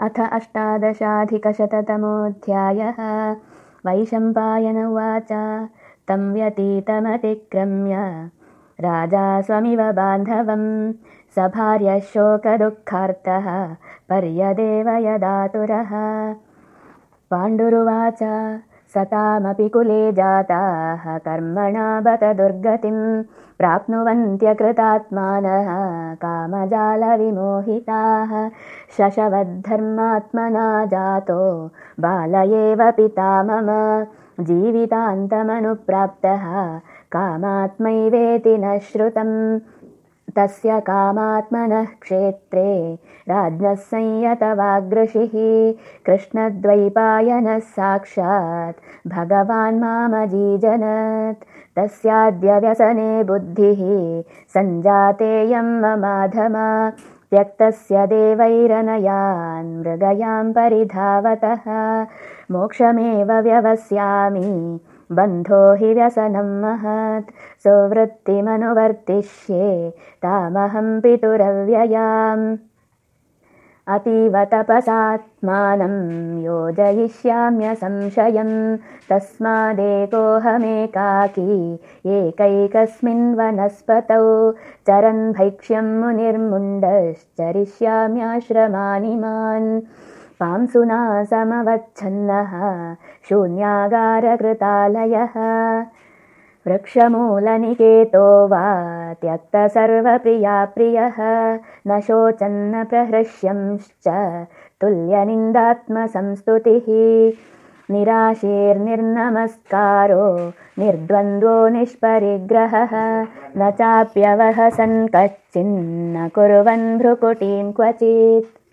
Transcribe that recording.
अथ अष्टादशाधिकशततमोऽध्यायः। वैशम्पायन उवाच। तं व्यतीतमतिक्रम्य। राजा स्वमिव बान्धवं सभार्यशोकदुःखार्तः पर्यदेव यदातुरः। पाण्डुरुवाच सतामपि कुले जाताः कर्मणा बत दुर्गतिं प्राप्नुवन्त्यकृतात्मानः कामजालविमोहिताः। शशवद्धर्मात्मना जातो बाल एव पिता मम। जीवितान्तमनुप्राप्तः कामात्मैवेति न श्रुतम् तस्य कामात्मनः क्षेत्रे राज्ञः संयतवाग्ऋषिः कृष्णद्वैपायनः साक्षात् भगवान् मामजीजनत्। तस्याद्य व्यसने बुद्धिः सञ्जातेयं ममाधमा त्यक्तस्य देवैरनयान् मृगयां परिधावतः। मोक्षमेव व्यवस्यामि बन्धो हि व्यसनं महत्। सुवृत्तिमनुवर्तिष्ये तामहं पितुरव्ययाम्। अतीव तपसात्मानं योजयिष्याम्यसंशयं। तस्मादेकोऽहमेकाकी एकैकस्मिन् वनस्पतौ चरन् भैक्ष्यं मुनिर्मुण्डश्चरिष्याम्याश्रमानि मान् पांसुना समवच्छन्नः शून्यागारकृतालयः। वृक्षमूलनिकेतो वा त्यक्तसर्वप्रिया प्रियः न शोचन्न प्रहृष्यंश्च तुल्यनिन्दात्मसंस्तुतिः। निराशीर्निर्नमस्कारो निर्द्वन्द्वो निष्परिग्रहः न चाप्यवहसन् कच्चिन्न कुर्वन् भ्रुकुटीं क्वचित्